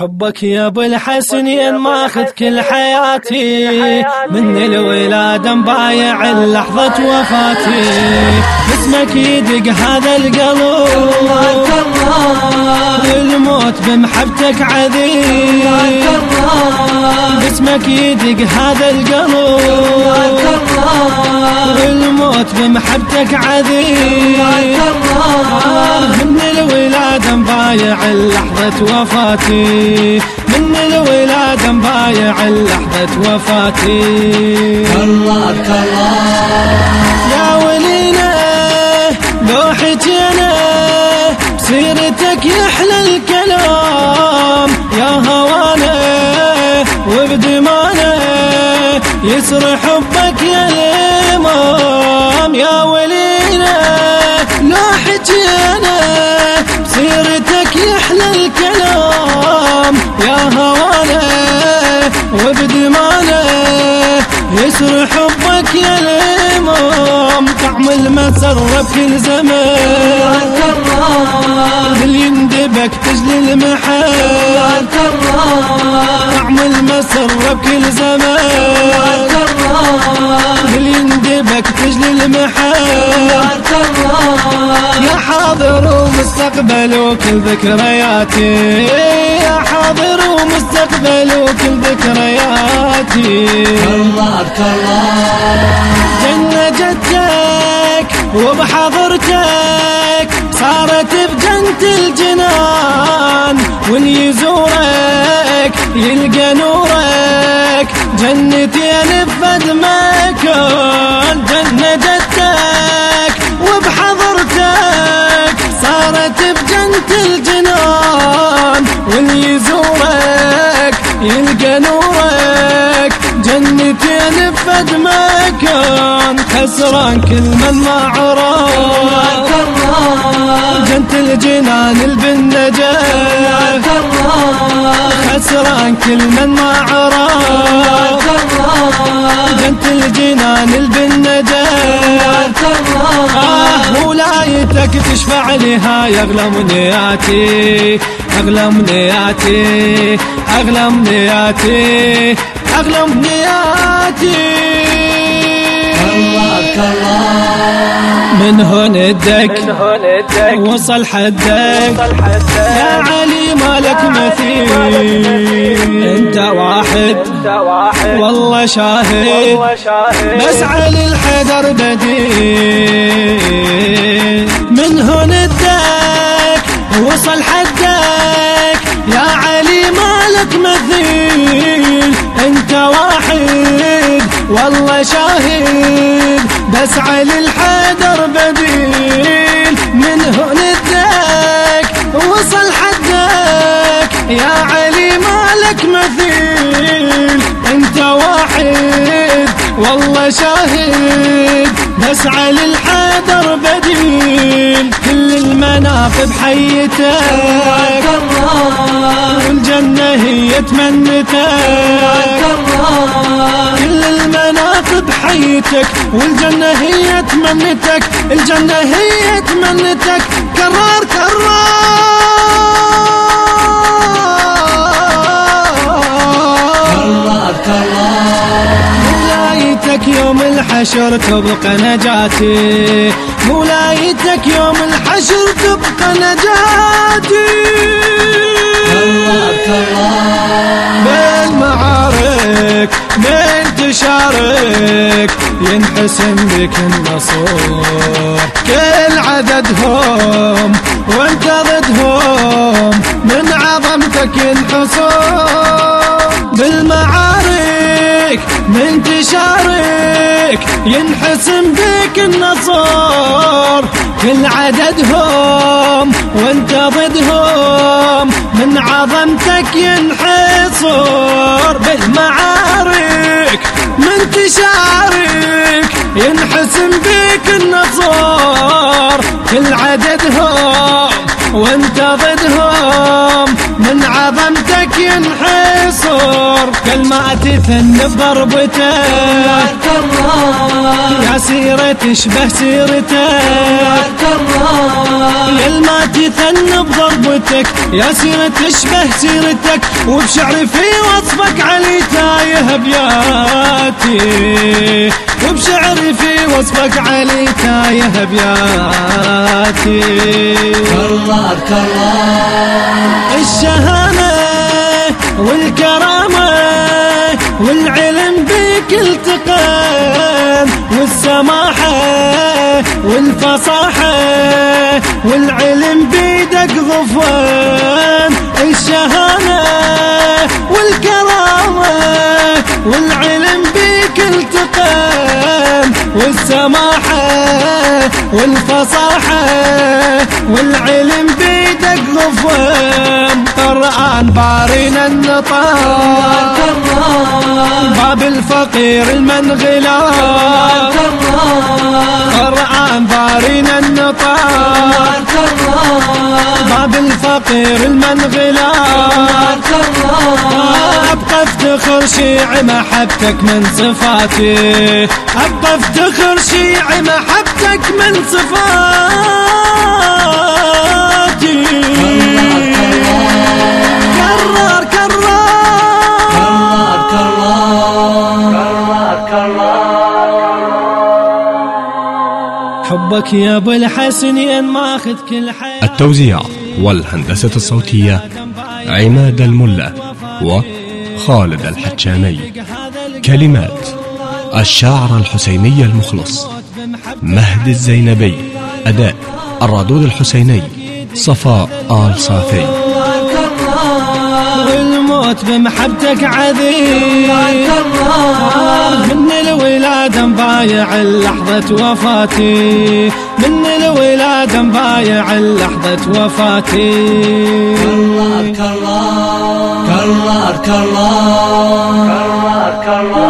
حبك يا أبو الحسن ماخذ كل حياتي. من الولادة مبايع لحظة وفاتي. اسمك يدق هذا القلب. والموت بمحبتك عذيب. اسمك يدق هذا القلب. والموت بمحبتك عذيب. من الولادة مبايع لحظة وفاتي. من الولادة مبايع لحظة وفاتي. الله الله يا ولينا لو حجينا بسيرتك يحلى الكلام. يا هوانا وبدمانا. يسر حبك يا الإمام. يا ولينا يسر حبك يا الإمام طعم المسر بكل زمان اللي يندبك تجلي المحل طعم المسر بكل زمان اللي يندبك تجلي المحل يا حاضر ومستقبل وكل ذكرياتي يا حاضر ومستقبل وكل ذكرياتي الله جنة جدك وبحضرتك صارت بجنة الجنان وإن يزورك يلقى نورك. جنتي نفد مكان جنة جدك وبحضرتك صارت بجنة الجنان وإن يزورك يلقى نورك. نفد مكان خسران كل من ما عرف جنت الجنان البنجة خسران كل من ما عرف جنت الجنان البنجة آه ولايتك تشفع لي هاي أغلى منياتي أغلى منياتي أغلى منياتي أغلى منياتي من هون الدك وصل حدك. يا علي مالك مثيل. أنت واحد. والله شاهد. بس علي الحيدر بديل. من هون الدك وصل حدك. يا علي مالك مثيل. انت واحد والله شاهد. بس علي الحيدر بديل من هون الدك وصل حدك. يا علي مالك مثيل انت واحد والله شاهد. بس علي الحيدر بديل. كل المناقب حيتك والجنة هي تمنتك كل المناقب حيتك والجنة هي تمنتك. الجنة هي تمنتك. كرار كرار. مولايتك يوم الحشر تبقى نجاتي. مولايتك يوم الحشر تبقى نجاتي. بالمعارك من تشارك ينحسم بك النصور. كل عددهم وانت ضدهم من عظمتك ينحصر. بالمعارك من تشارك ينحسم بك النصر. كل عددهم وانت ضدهم من عظمتك ينحصر. بالمعارك من تشارك ينحسم بك النصر. كل عددهم وانت ضدهم من عظمتك حمدك ينحصر كل ما تثن بضربته. يا سيرة تشبه سيرته. كل ما تثن بضربتك يا سيرة تشبه سيرتك. وبشعر في وصفك علي تايه بياتي. وبشعر في وصفك علي تايه بياتي. كرار كرار. الشهامة والكرامة والعلم بك التقام والسماحة والفصاحة والعلم بيدك ظفان الشهامة والكرامة والعلم بك التقام والسماحة والفصاحة والعلم بيدك ظفام قرآن بارينا النطاق. باب الفقير المنغلاب قرآن بارينا النطاق. باب الفقير المنغلاب ابقى افتخر شيع محبتك من صفاتي. ابقى افتخر شيع محبتك من صفاتي. كرر كرر كرار حبك يا أبو الحسن ين ماخذ كل حياتي. التوزيع والهندسة الصوتية عماد الملا وخالد الحجامي كلمات الشاعر الحسيني المخلص مهد الزينبي أداء الردود الحسيني صفاء آل صافي. والموت بمحبتك عذيب. من الولادة مبايع لحظة وفاتي. من الولادة مبايع لحظة وفاتي. كرار كرار كرار.